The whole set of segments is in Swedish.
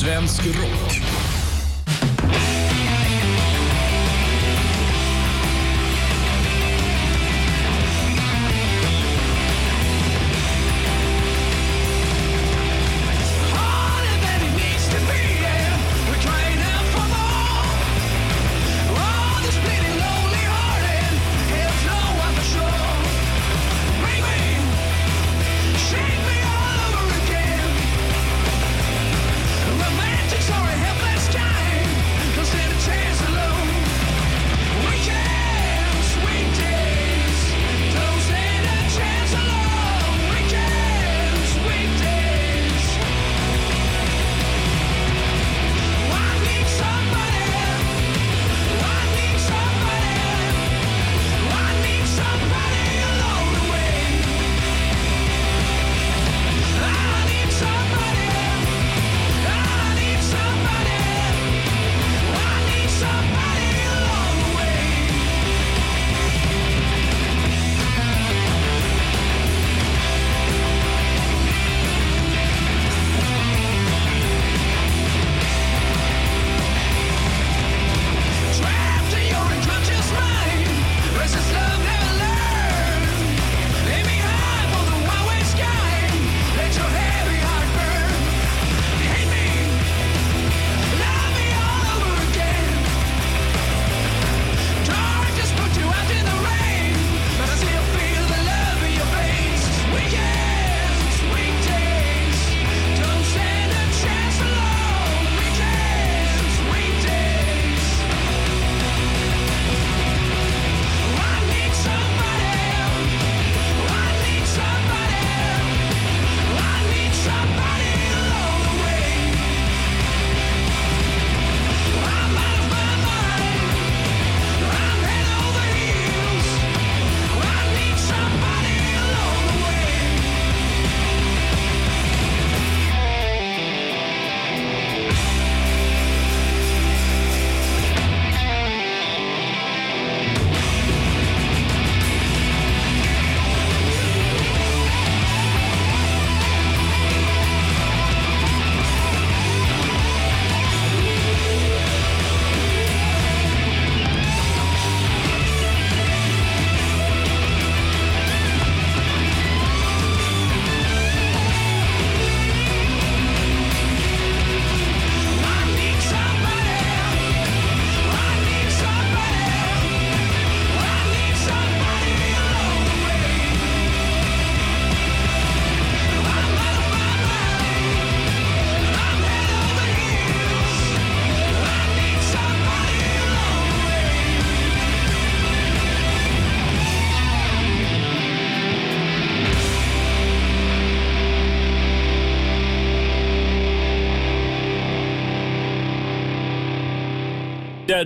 Svensk rock.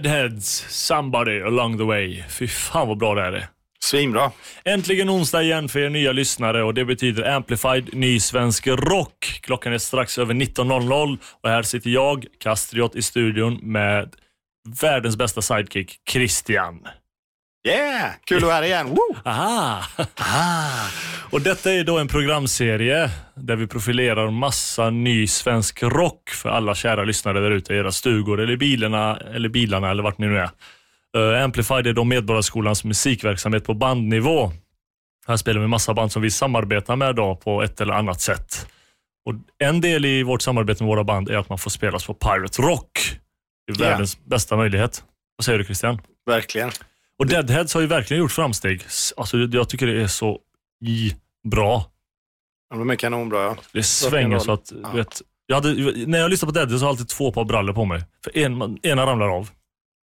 Deadheads, Somebody along the way. Fy fan vad bra det här är. Svinbra. Äntligen onsdag igen för er nya lyssnare och det betyder Amplified ny svensk rock. Klockan är strax över 19.00 och här sitter jag, Kastriot, i studion med världens bästa sidekick, Christian. Yeah! Kul att vara här igen. Woo! Aha! Och detta är då en programserie där vi profilerar massa ny svensk rock för alla kära lyssnare där ute i era stugor eller bilarna eller bilarna eller vart ni nu är. Uh, Amplified är då Medborgarskolans musikverksamhet på bandnivå. Här spelar vi massa band som vi samarbetar med då på ett eller annat sätt. Och En del i vårt samarbete med våra band är att man får spelas på Pirate Rock. Det är världens bästa möjlighet. Vad säger du Christian? Verkligen. Och Deadheads har ju verkligen gjort framsteg. Alltså, jag tycker det är så i bra. Ja, De är kanonbra. Ja. Det svänger så att, Ja. vet, jag hade, när jag lyssnar på Deadheads så har jag alltid två par brallor på mig. För en, ena ramlar av.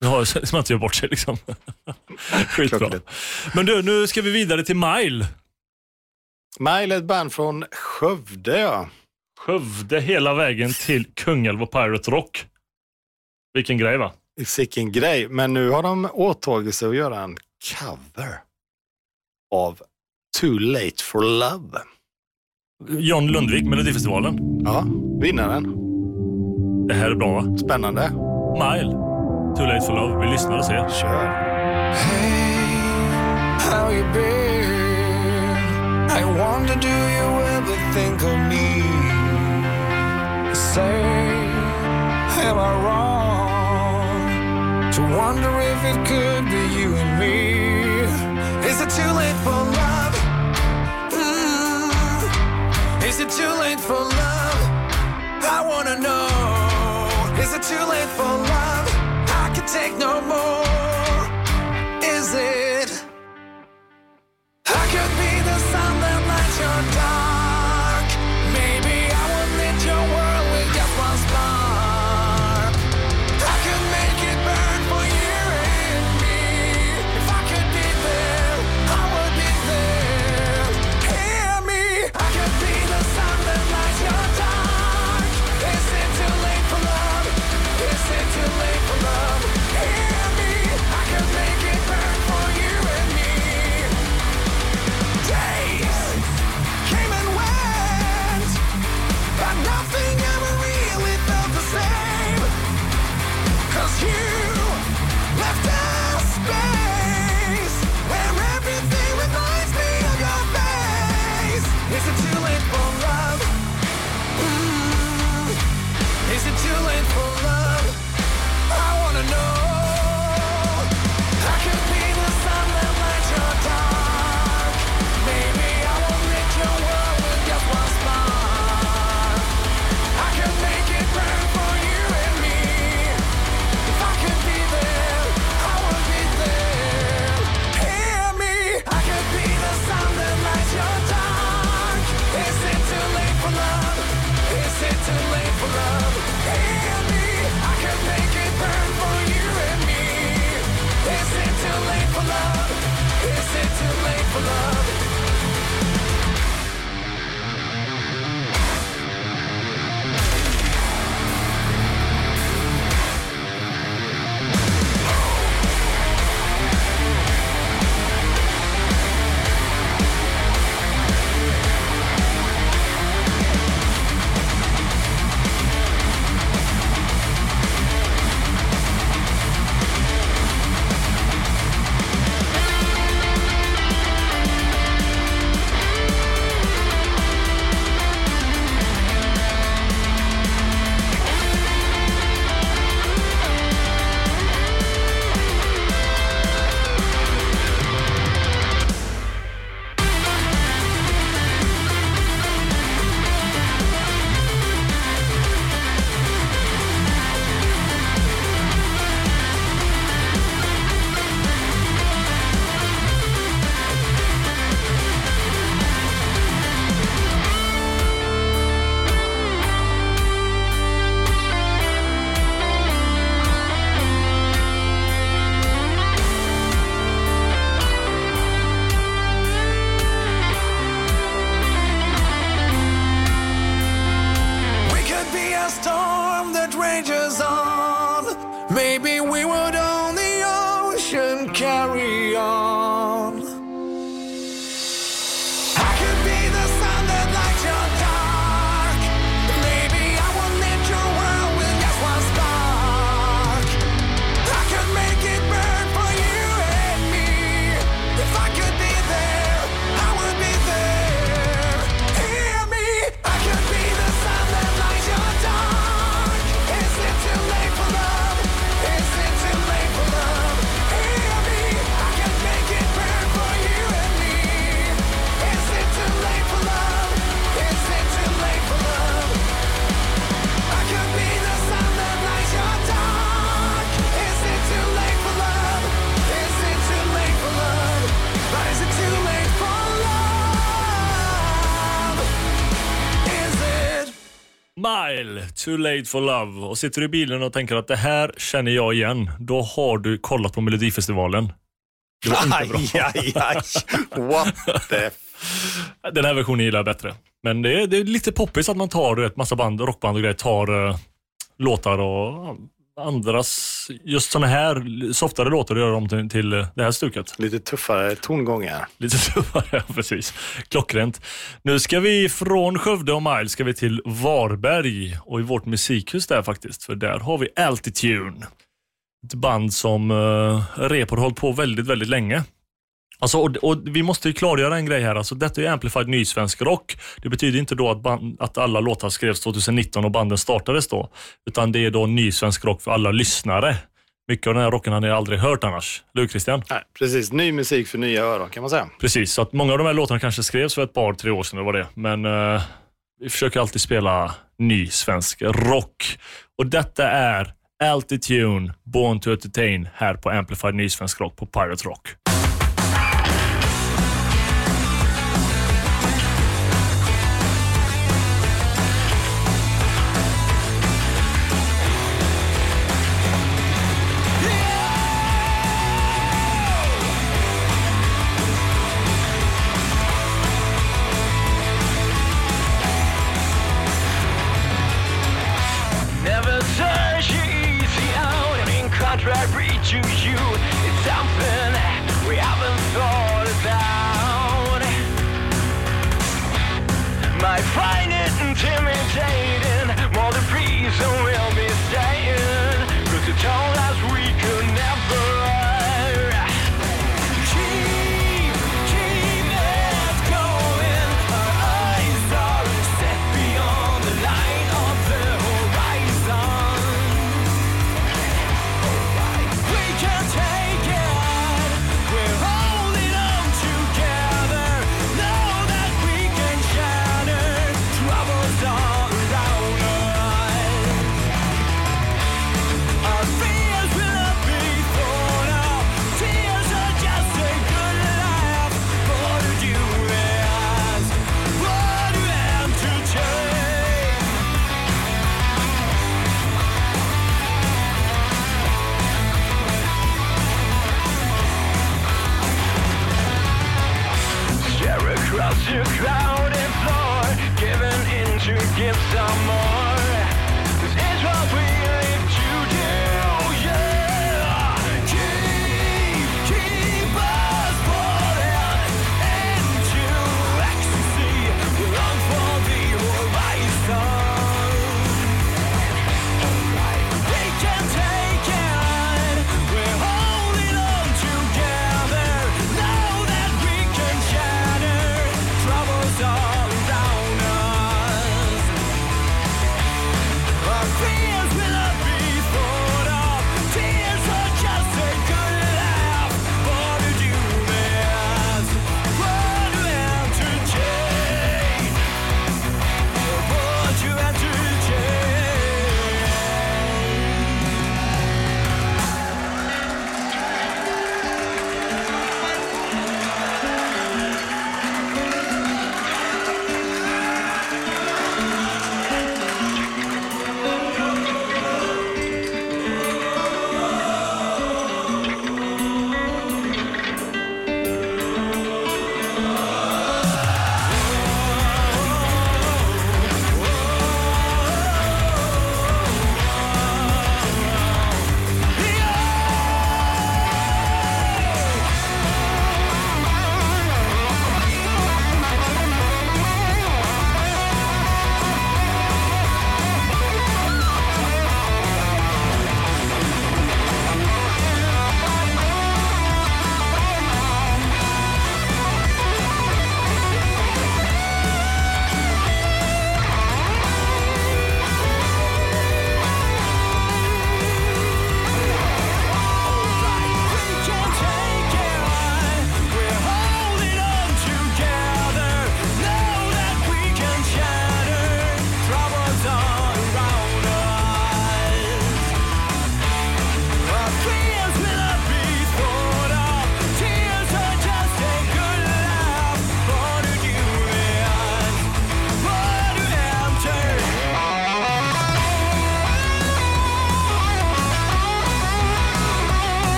Det har, så man inte gör bort sig liksom. Skitbra. Men du, nu ska vi vidare till Mile. Mile är ett band från Skövde. Ja. Skövde hela vägen till Kungälv och Pirate Rock. Vilken grej va? Sicken grej. Men nu har de åtagit sig att göra en cover av Too Late for Love. John Lundvik, Melodifestivalen. Ja, vinnaren. Det här är bra va? Spännande. Mile, Too Late for Love. Vi lyssnar och ser. Kör. how you been? I wonder, do you ever think of me? Say to wonder if it could be you and me. Is it too late for love? Mm. Is it too late for love? I wanna know. Is it too late for love? I can take no more. Is it? I could be the sun that lights your dark. Too late for love och sitter du i bilen och tänker att det här känner jag igen, då har du kollat på Melodifestivalen. Det var inte bra. Aj, aj, aj. What the... Den här versionen gillar jag bättre. Men det är, det är lite poppis att man tar ett massa band, rockband och grejer, tar uh, låtar och andras, just sådana här softare låtar göra dem till, till det här stuket. Lite tuffare tongångar. Lite tuffare, precis. Klockrent. Nu ska vi från Skövde och Mile ska vi till Varberg och i vårt musikhus där faktiskt, för där har vi Altitune. Ett band som uh, Repor har hållit på väldigt, väldigt länge. Alltså, och, och, vi måste ju klargöra en grej här. Alltså, detta är Amplified nysvensk rock. Det betyder inte då att, band, att alla låtar skrevs 2019 och banden startades då. Utan det är då nysvensk rock för alla lyssnare. Mycket av den här rocken hade jag aldrig hört annars. Eller hur Christian? Nej, precis. Ny musik för nya öron kan man säga. Precis, så att många av de här låtarna kanske skrevs för ett par, tre år sedan. Det var det. Men eh, vi försöker alltid spela nysvensk rock. Och detta är Altitude, Born to Entertain här på Amplified Nysvensk Rock på Pirate Rock.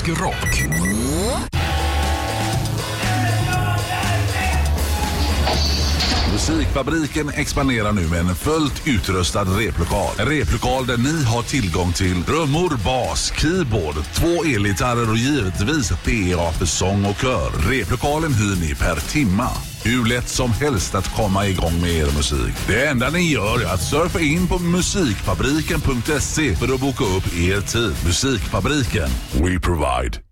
Svensk rock. Musikfabriken expanderar nu med en fullt utrustad replokal. En replokal där ni har tillgång till trummor, bas, keyboard, två elgitarrer och givetvis PA för sång och kör. Replokalen hyr ni per timma. Hur lätt som helst att komma igång med er musik. Det enda ni gör är att surfa in på musikfabriken.se för att boka upp er tid. Musikfabriken. We provide.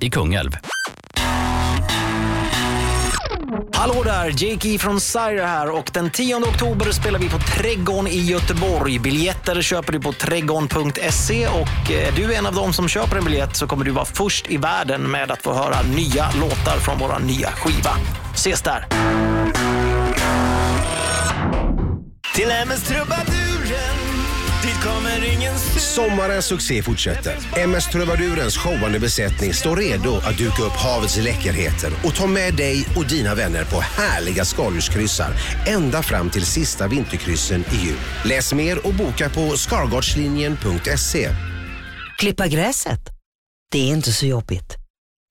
i Kungälv. Hallå där, Jake E från Sire här och den 10 oktober spelar vi på Trädgården i Göteborg. Biljetter köper du på trädgården.se och eh, är du en av dem som köper en biljett så kommer du vara först i världen med att få höra nya låtar från vår nya skiva. Ses där! Till MS Trubaduren, Sommarens succé fortsätter. MS Trubadurens showande besättning står redo att duka upp havets läckerheter och ta med dig och dina vänner på härliga skaldjurskryssar ända fram till sista vinterkryssen i jul. Läs mer och boka på skargardslinjen.se. Klippa gräset? Det är inte så jobbigt.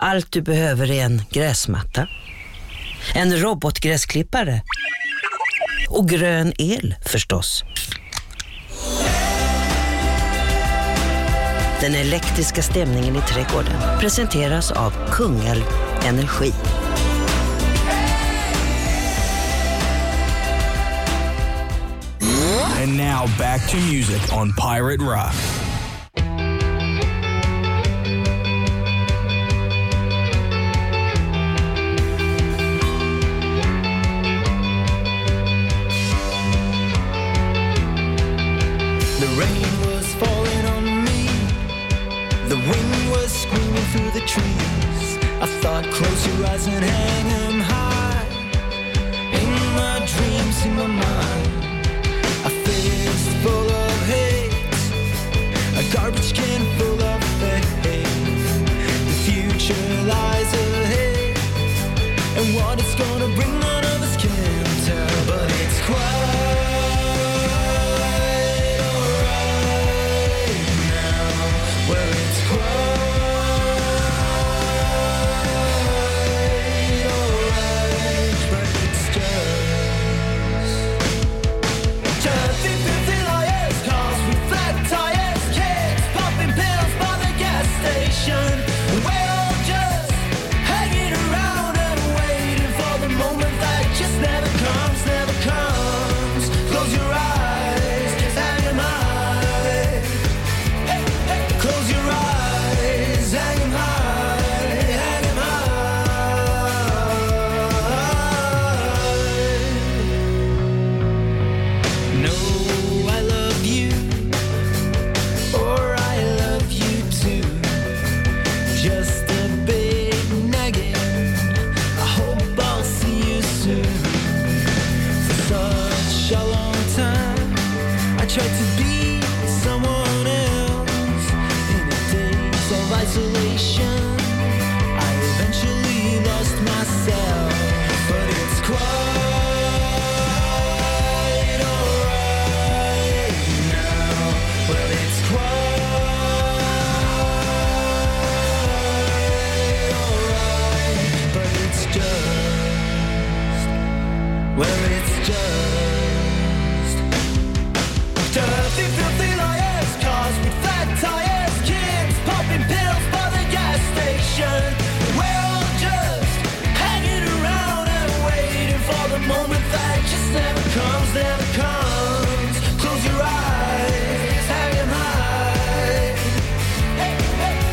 Allt du behöver är en gräsmatta, en robotgräsklippare och grön el förstås. Den elektriska stämningen i trädgården presenteras av Kungälv Energi. And now back to music on Pirate Rock. The rain The wind was screaming through the trees. I thought, close your eyes and hang 'em high. In my dreams, in my mind, a fist full of hate, a garbage can full of fate. The future lies ahead, and what it's gonna bring,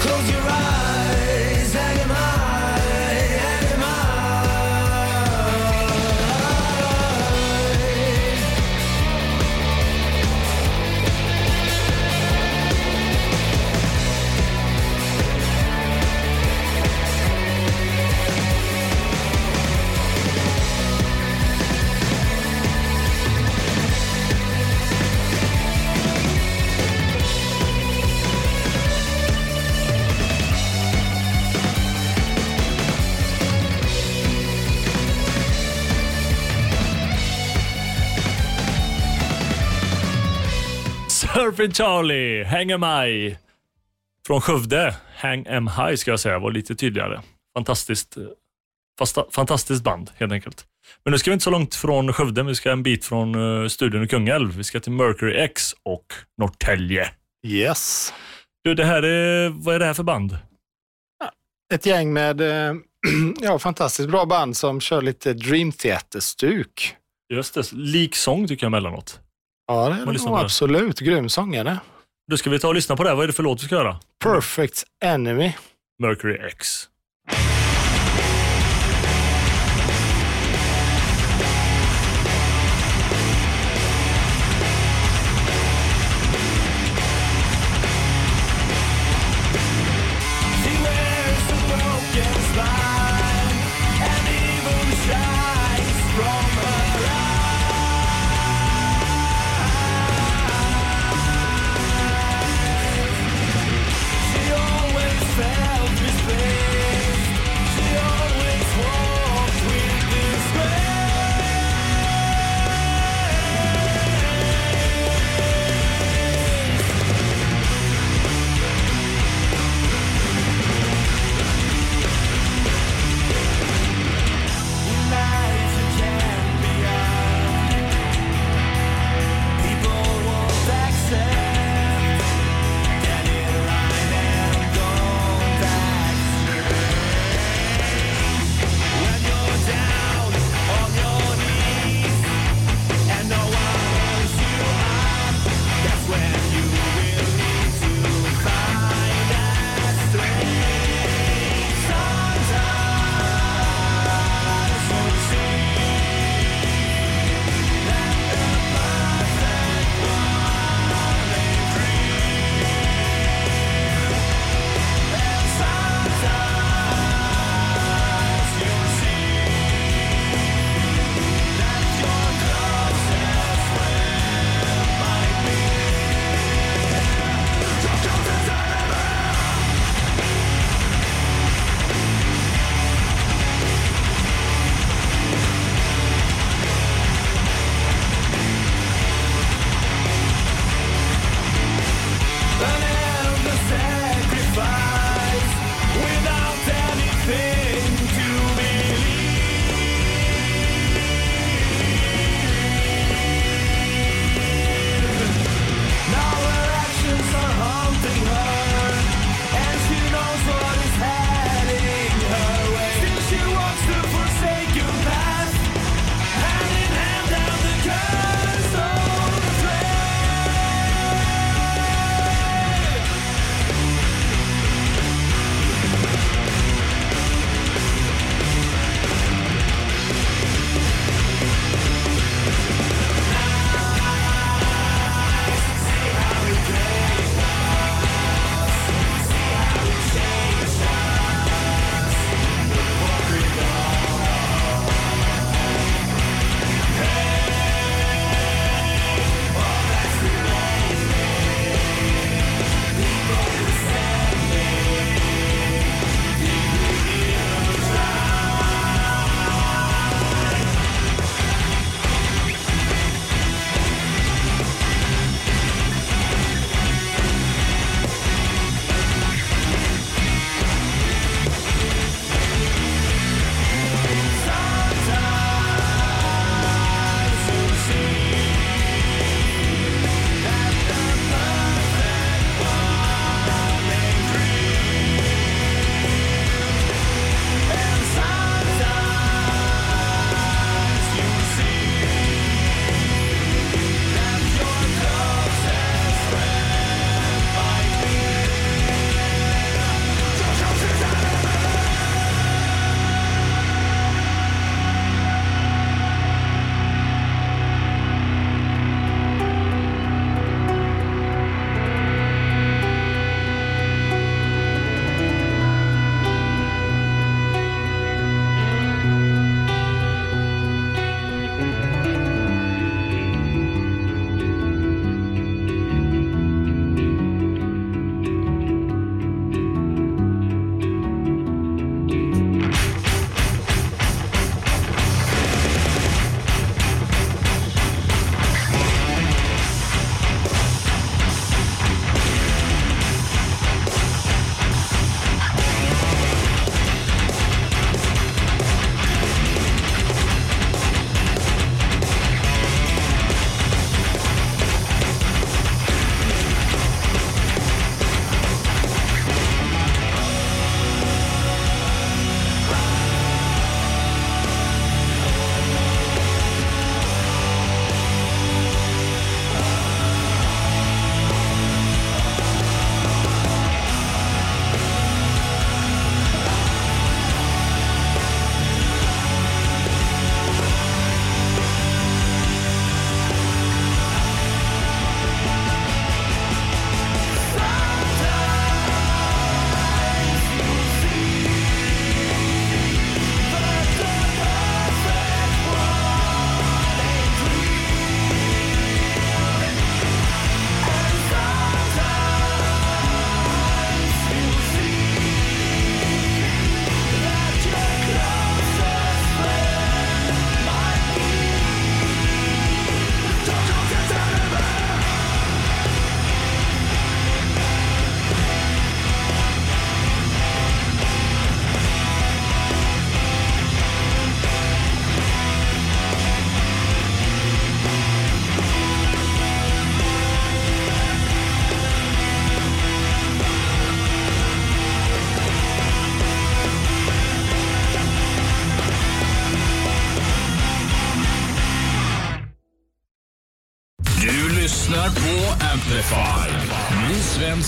Close your Surfing Charlie, Hang Em High. Från Skövde, Hang Em High ska jag säga, var lite tydligare. Fantastiskt, eh, fasta, fantastiskt band helt enkelt. Men nu ska vi inte så långt från Skövde, vi ska en bit från uh, studion i Kungälv. Vi ska till Mercury X och Norrtälje. Yes. Du, det här är, vad är det här för band? Ett gäng med eh, ja, fantastiskt bra band som kör lite Dream Theater-stuk. Just det, liksång tycker jag emellanåt. Ja, det är nog absolut. Grym sångare. Då ska vi ta och lyssna på det. Vad är det för låt vi ska göra? Perfect Enemy. Mercury X.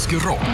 svensk rock.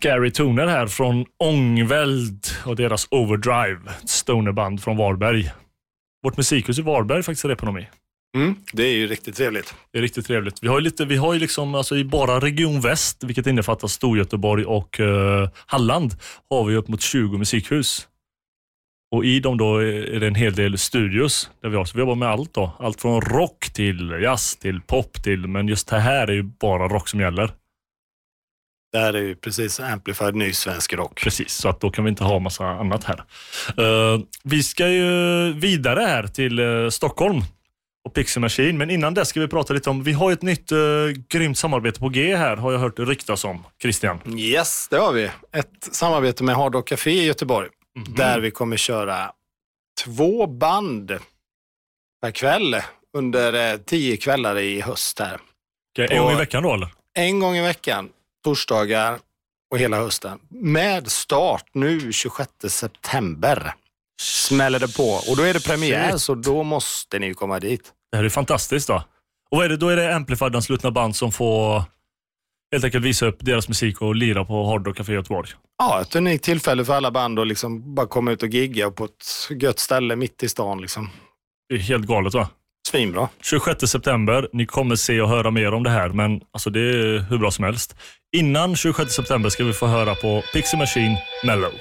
Scary toner här från Ångväld och deras Overdrive. Stonerband från Varberg. Vårt musikhus i Varberg är faktiskt reponomi. Mm, det är ju riktigt trevligt. Det är riktigt trevligt. Vi har ju, lite, vi har ju liksom, alltså i bara Region Väst, vilket innefattar Storgöteborg och eh, Halland, har vi upp mot 20 musikhus. Och I dem då är det en hel del studios. Där vi, har. Så vi jobbar med allt. då. Allt från rock till jazz till pop till, men just det här är ju bara rock som gäller. Det här är ju precis amplified ny svensk rock. Precis, så att då kan vi inte ha massa annat här. Eh, vi ska ju vidare här till eh, Stockholm och Pixie Machine, men innan det ska vi prata lite om, vi har ett nytt uh, grymt samarbete på G här, har jag hört ryktas om. Christian. Yes, det har vi. Ett samarbete med Hard Rock Café i Göteborg. Mhm. Där vi kommer köra två band per kväll under tio kvällar i höst här. Okej, en gång i veckan då eller? En gång i veckan, torsdagar och hela hösten. Med start nu 26 september smäller det på. Och då är det premiär, Shit. så då måste ni komma dit. Det här är fantastiskt då. Och vad är det, då är det Amplified, den slutna band, som får helt enkelt visa upp deras musik och lira på Hard Rock Café Göteborg. Ja, ett unikt tillfälle för alla band att liksom bara komma ut och gigga på ett gött ställe mitt i stan. Liksom. Det är helt galet va? Svinbra. 26 september. Ni kommer se och höra mer om det här, men alltså det är hur bra som helst. Innan 26 september ska vi få höra på Pixie Machine Mellow.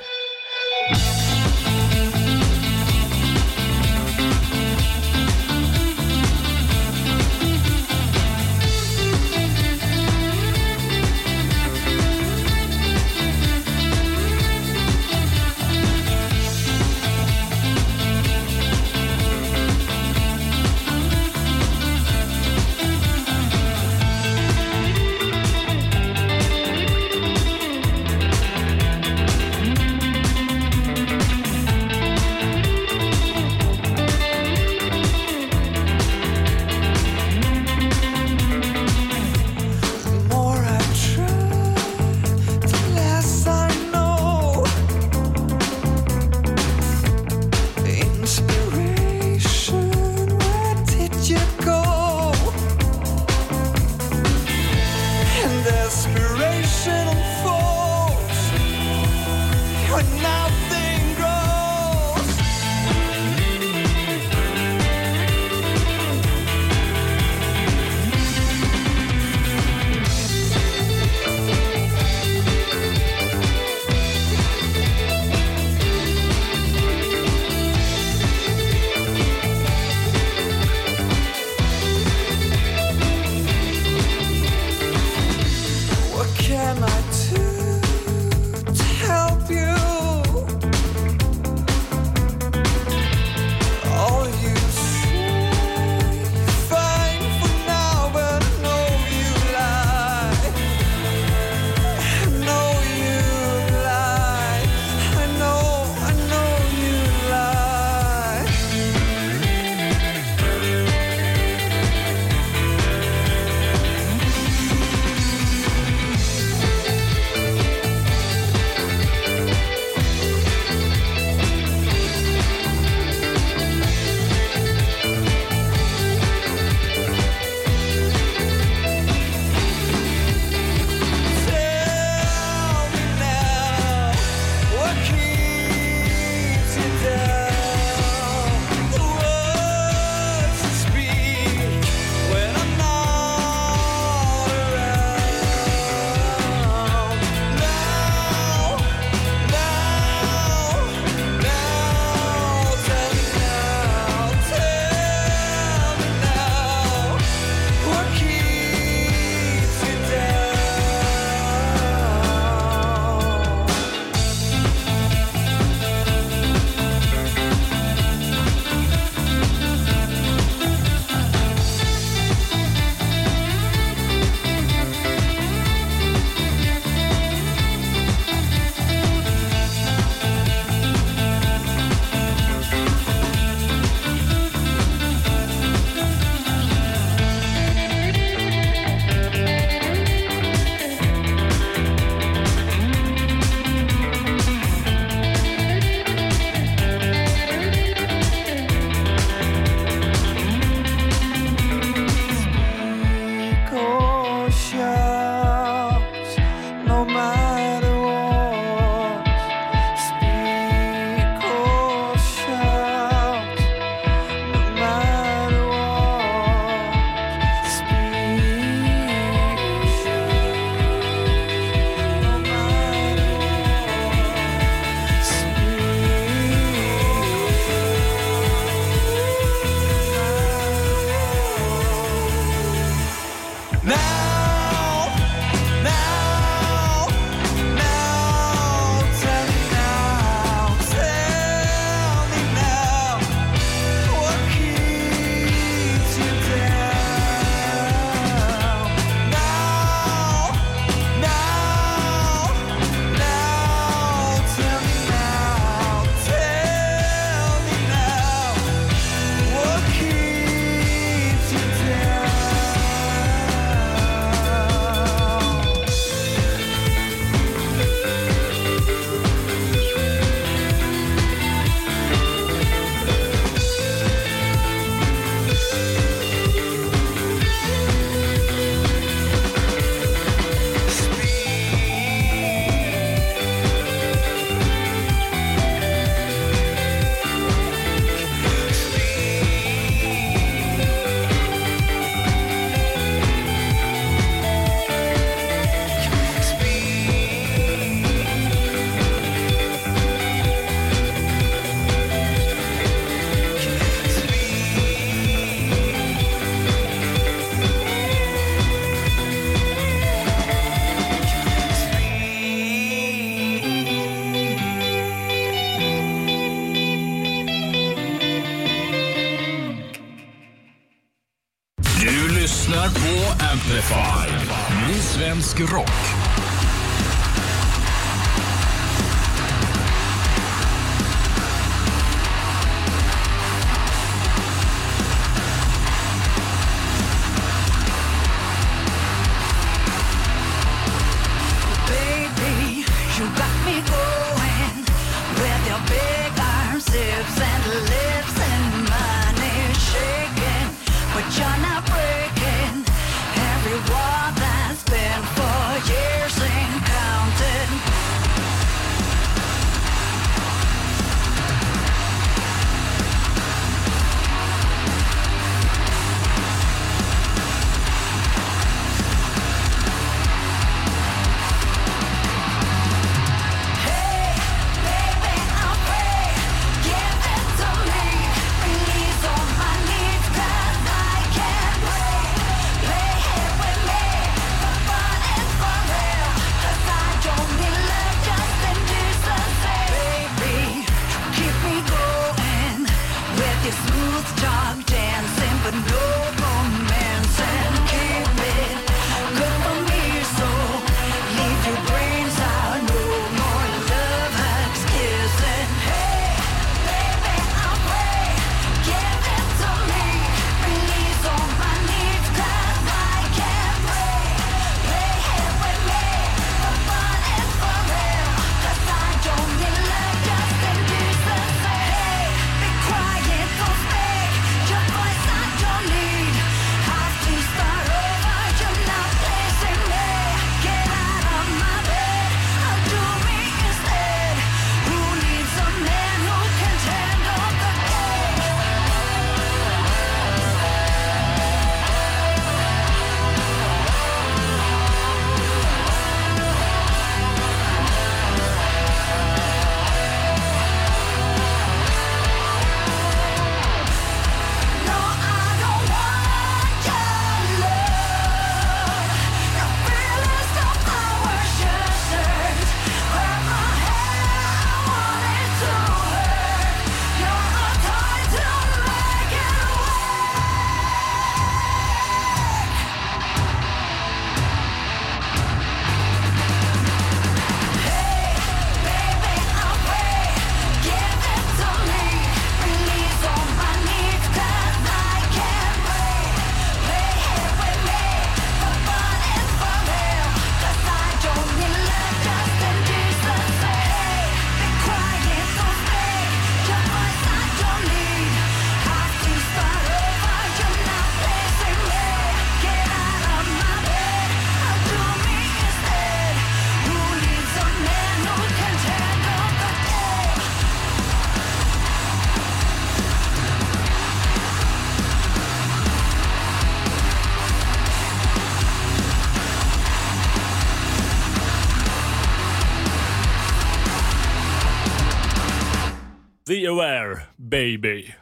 The Aware Baby.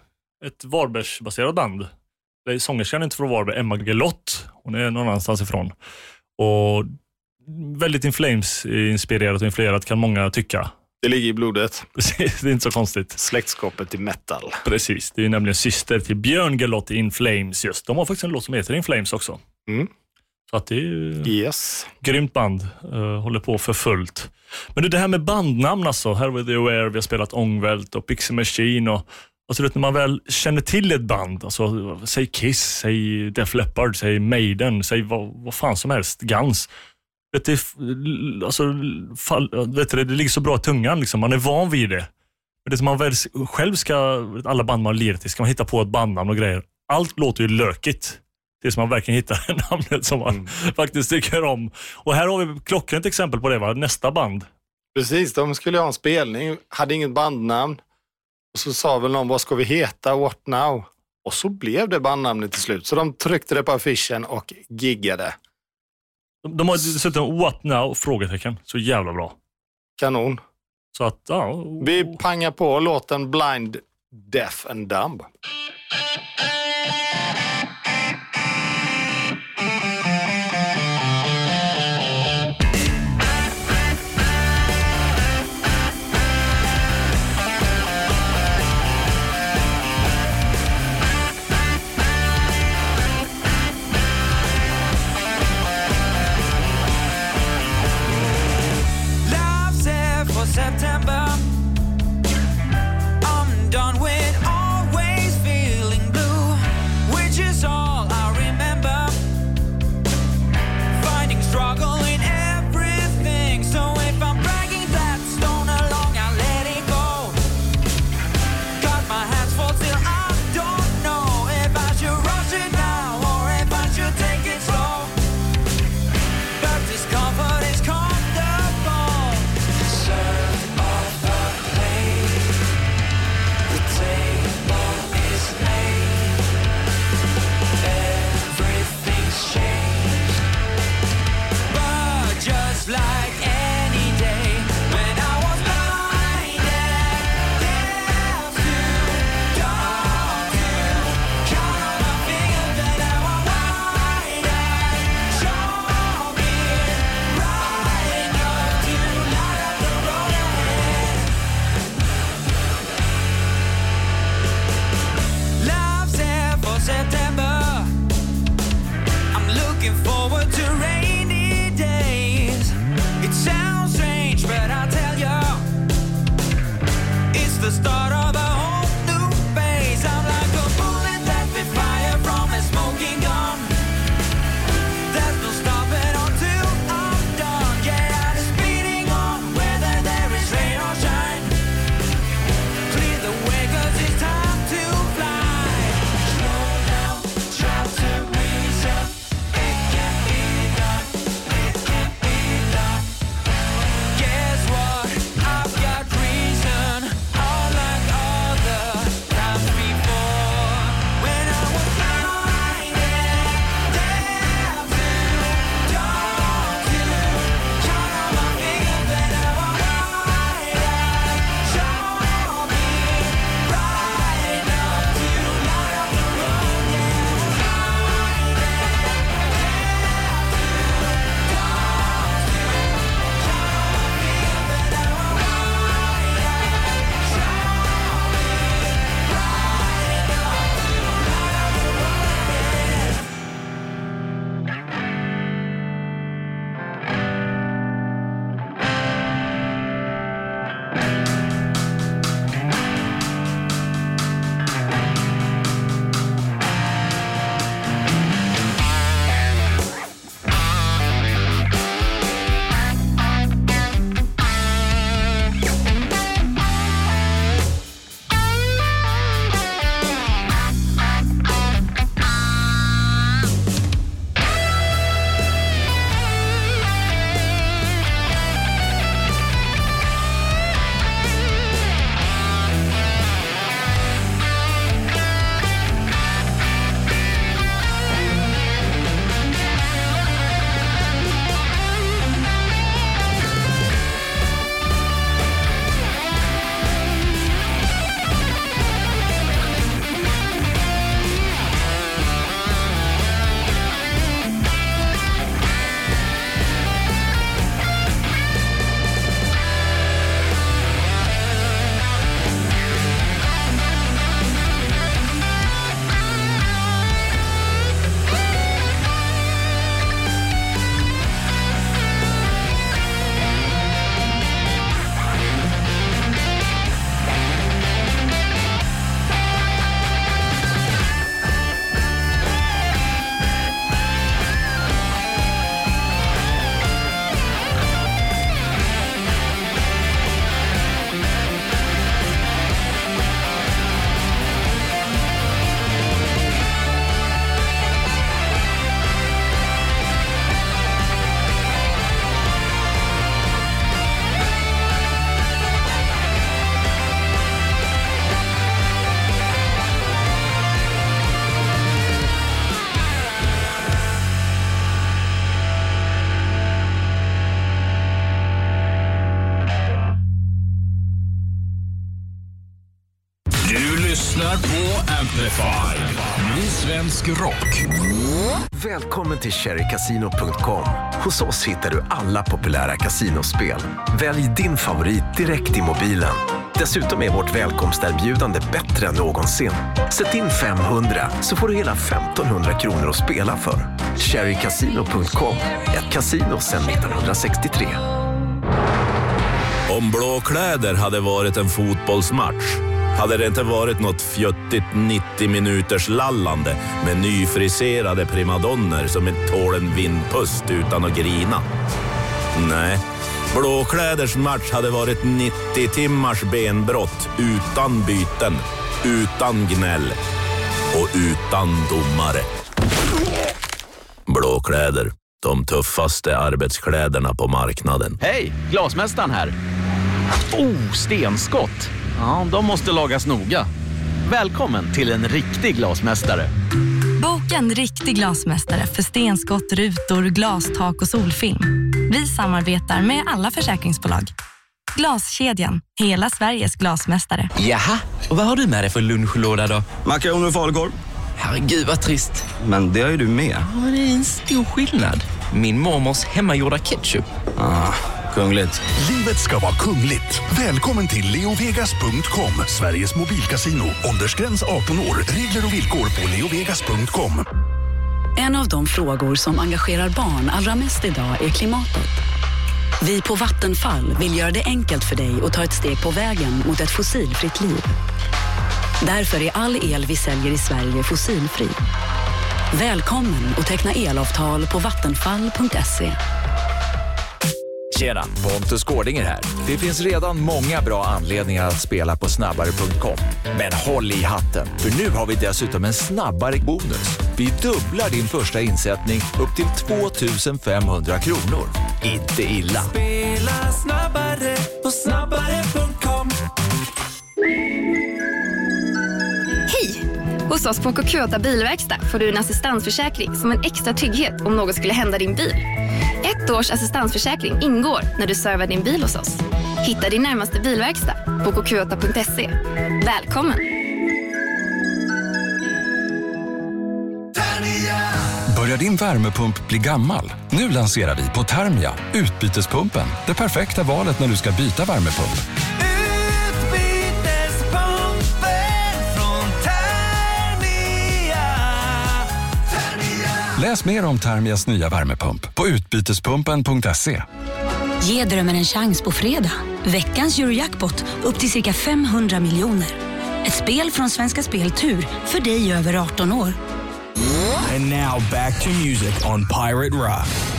Ett Varbergsbaserat band. Sångerskan är inte från Varberg, Emma Gelott. Hon är någon annanstans ifrån. Och väldigt In Flames-inspirerat och influerat kan många tycka. Det ligger i blodet. Precis, det är inte så konstigt. Släktskapet till metal. Precis, det är nämligen syster till Björn Gelott i In Flames. Just. De har faktiskt en låt som heter In Flames också. Mm. Så att det är Yes. grymt band. Uh, håller på för fullt. Men du, det här med bandnamn alltså. Här var The Aware, vi har spelat Ångvält och Pixie Machine. Och, alltså, vet, när man väl känner till ett band, alltså, säg Kiss, säg Def Leppard, säg Maiden, säg vad, vad fan som helst, Guns. Vet du, alltså, fall, vet du, det ligger så bra i tungan, liksom. man är van vid det. Men det som man väl själv ska, alla band man lirar till, ska man hitta på ett bandnamn och grejer. Allt låter ju lökigt. Tills man verkligen hittar namnet som man faktiskt tycker om. Och här har vi klockrent exempel på det, va? nästa band. Precis, de skulle ha en spelning, hade inget bandnamn. Och så sa väl någon, vad ska vi heta, what now? Och så blev det bandnamnet till slut. Så de tryckte det på affischen och giggade. De, de har dessutom What Now? Frågetecken. Så jävla bra. Kanon. Så att, ja. Vi pangar på låten Blind, Deaf and Dumb. Välkommen till cherrycasino.com. Hos oss hittar du alla populära kasinospel. Välj din favorit direkt i mobilen. Dessutom är vårt välkomsterbjudande bättre än någonsin. Sätt in 500 så får du hela 1500 kronor att spela för. Cherrycasino.com, ett kasino sedan 1963. Om blåkläder hade varit en fotbollsmatch hade det inte varit något fjuttigt 90 minuters lallande med nyfriserade primadonner som inte tål en vindpust utan att grina. Nej, blåkläders match hade varit 90 timmars benbrott utan byten, utan gnäll och utan domare. Blåkläder, de tuffaste arbetskläderna på marknaden. Hej, Glasmästaren här. Oh, stenskott. Ja, de måste lagas noga. Välkommen till en riktig glasmästare. Boka en riktig glasmästare för stenskott, rutor, glastak och solfilm. Vi samarbetar med alla försäkringsbolag. Glaskedjan, hela Sveriges glasmästare. Jaha, och vad har du med dig för lunchlåda då? Makaroner och falukorv. Herregud vad trist. Men det har ju du med. Ja, men det är en stor skillnad. Min mormors hemmagjorda ketchup. Ah, kungligt. Livet ska vara kungligt. Välkommen till leovegas.com, Sveriges mobilkasino. Åldersgräns 18 år. Regler och villkor på leovegas.com. En av de frågor som engagerar barn allra mest idag är klimatet. Vi på Vattenfall vill göra det enkelt för dig att ta ett steg på vägen mot ett fossilfritt liv. Därför är all el vi säljer i Sverige fossilfri. Välkommen att teckna elavtal på vattenfall.se. Tjena, Pontus Gårdinger här. Det finns redan många bra anledningar att spela på snabbare.com. Men håll i hatten, för nu har vi dessutom en snabbare bonus. Vi dubblar din första insättning upp till 2 500 kronor. Inte illa. Spela snabbare på snabbare Hos oss på Kokota bilverkstad får du en assistansförsäkring som en extra trygghet om något skulle hända din bil. Ett års assistansförsäkring ingår när du servar din bil hos oss. Hitta din närmaste bilverkstad på kokota.se. Välkommen! Börjar din värmepump bli gammal? Nu lanserar vi på Termia utbytespumpen. Det perfekta valet när du ska byta värmepump. Läs mer om Termias nya värmepump på utbytespumpen.se. Ge drömmen en chans på fredag. Veckans Eurojackpot upp till cirka 500 miljoner. Ett spel från Svenska Spel Tur för dig över 18 år. And now back to music on Pirate Rock.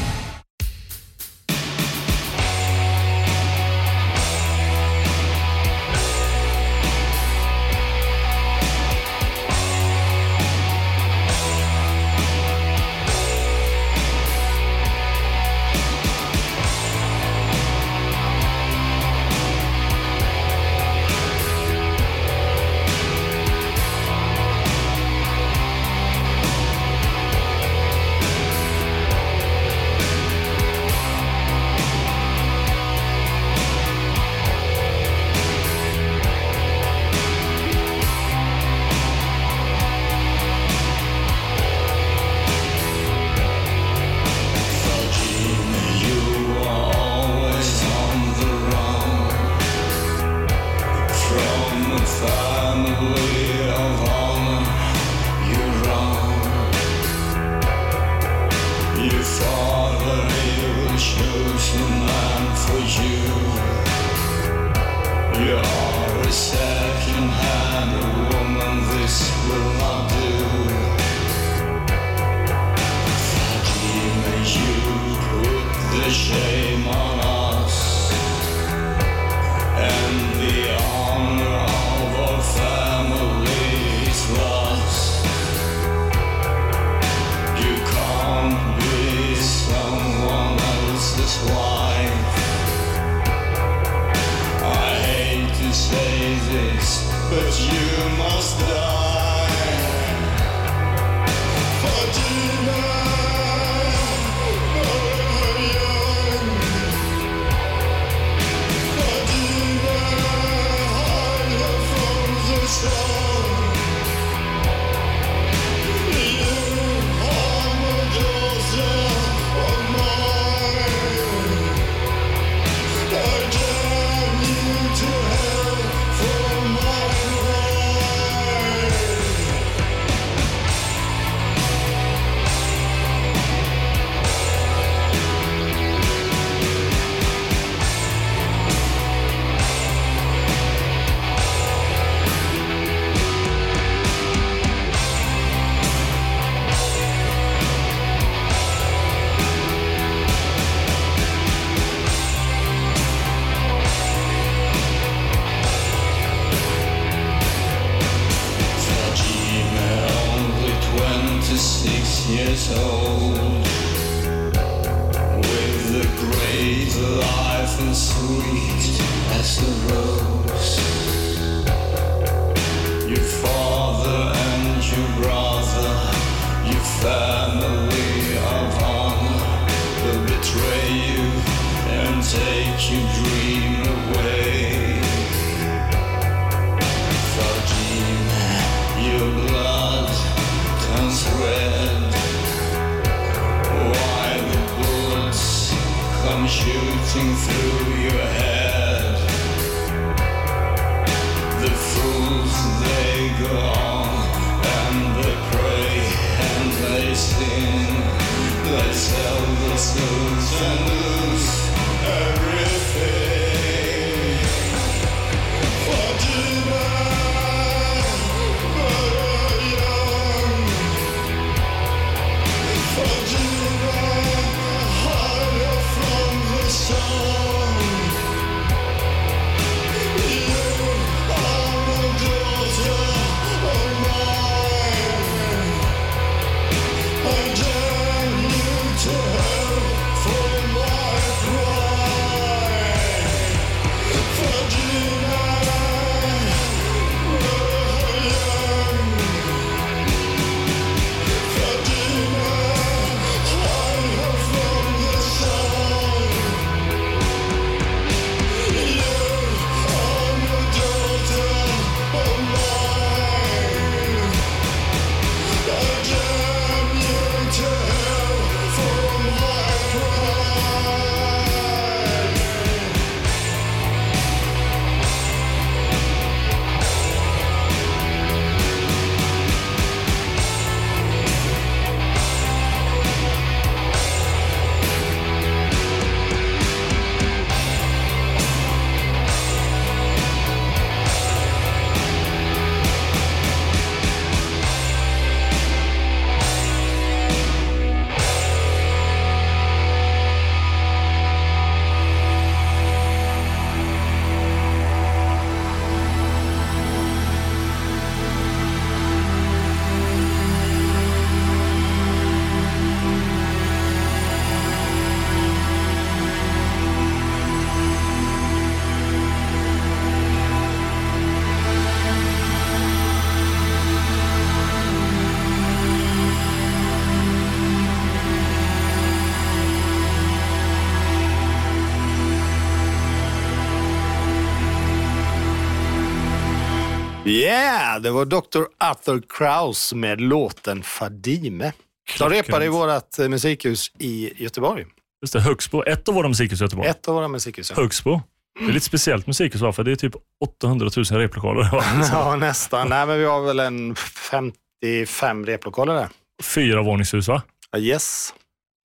Det var Dr. Arthur Kraus med låten Fadime. De repade i vårt eh, musikhus i Göteborg. Just det, Högsbo. Ett av våra musikhus i Göteborg. Ett av våra musikhus. ja. Högsbo. Det är lite speciellt musikhus va? För det är typ 800 000 replokaler. va? Ja, nästan. Nej, men vi har väl en 55 replokaler där. Fyra våningshus va? Yes.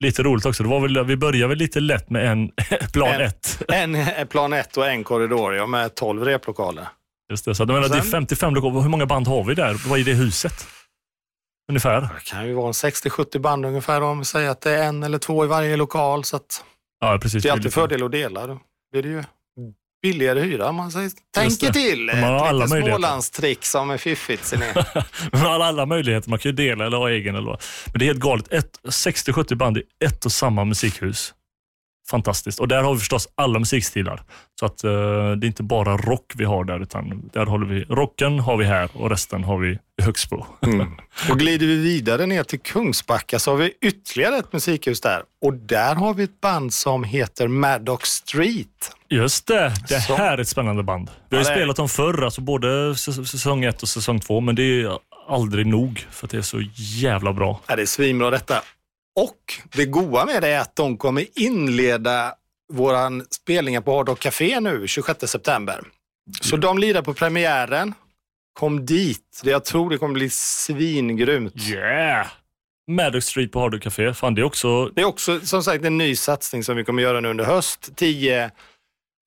Lite roligt också. Det var väl, vi började väl lite lätt med en plan En- ett. En plan ett och en korridor ja, med 12 replokaler. Just det, så menar, det är Sen- 55 lokaler. Hur många band har vi där? Vad är det huset? Ungefär. Det kan ju vara en 60-70 band ungefär om vi säger att det är en eller två i varje lokal. Så att Ja, precis. det är alltid fördel att dela. Då blir det ju billigare hyra man säger. Tänker till! Man har alla. Smålandstrick som är fiffigt. ser ni. Man har alla möjligheter. Man kan ju dela eller ha egen. Eller vad. Men det är helt galet. Ett- 60-70 band i ett och samma musikhus. Fantastiskt. Och där har vi förstås alla musikstilar. Så att eh, det är inte bara rock vi har där, utan där håller vi, rocken har vi här och resten har vi i Högsbo. Mm. Och glider vi vidare ner till Kungsbacka så har vi ytterligare ett musikhus där. Och där har vi ett band som heter Maddox Street. Just det, det Så. här är ett spännande band. Vi har Ja, spelat dem förr, alltså både säs- säsong ett och säsong två, men det är aldrig nog för att det är så jävla bra. Ja, det är svinbra detta. Och det goa med det är att de kommer inleda våran spelningar på Hard Rock Café nu 26 september. Så de lirar på premiären. Kom dit. Jag tror det kommer bli svingrymt. Yeah! Maddox Street på Hard Rock Café. Fan, det är också... Det är också som sagt en ny satsning som vi kommer göra nu under höst. Tio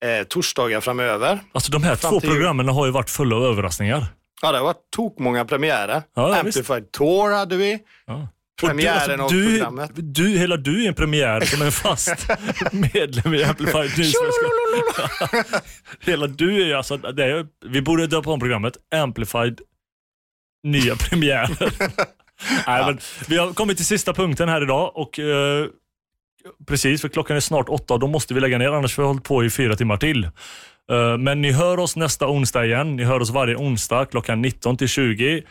eh, torsdagar framöver. Alltså de här Fram två programmen har ju varit fulla av överraskningar. Ja, det har varit tokmånga premiärer. Ja, Amplified Tour hade vi. Ja. Premiären Och du, alltså, du, hela du är en premiär som en fast medlem i Amplified News. hela du är ju alltså, det är, vi borde döpa om programmet Amplified nya premiärer. Nej, men vi har kommit till sista punkten här idag och eh, precis, för klockan är snart åtta och då måste vi lägga ner, annars har vi hållit på i fyra timmar till. Eh, men ni hör oss nästa onsdag igen. Ni hör oss varje onsdag klockan 19 till 20.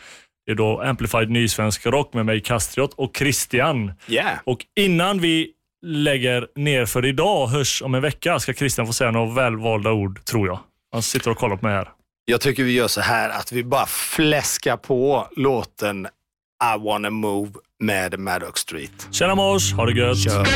Det är då Amplified Nysvensk Rock med mig, Kastriot och Christian. Yeah. Och innan vi lägger ner för idag, hörs om en vecka, ska Christian få säga några välvalda ord, tror jag. Han sitter och kollar på mig här. Jag tycker vi gör så här att vi bara fläskar på låten I wanna move med Maddox Street. Tjena mors, ha det gött! Kör.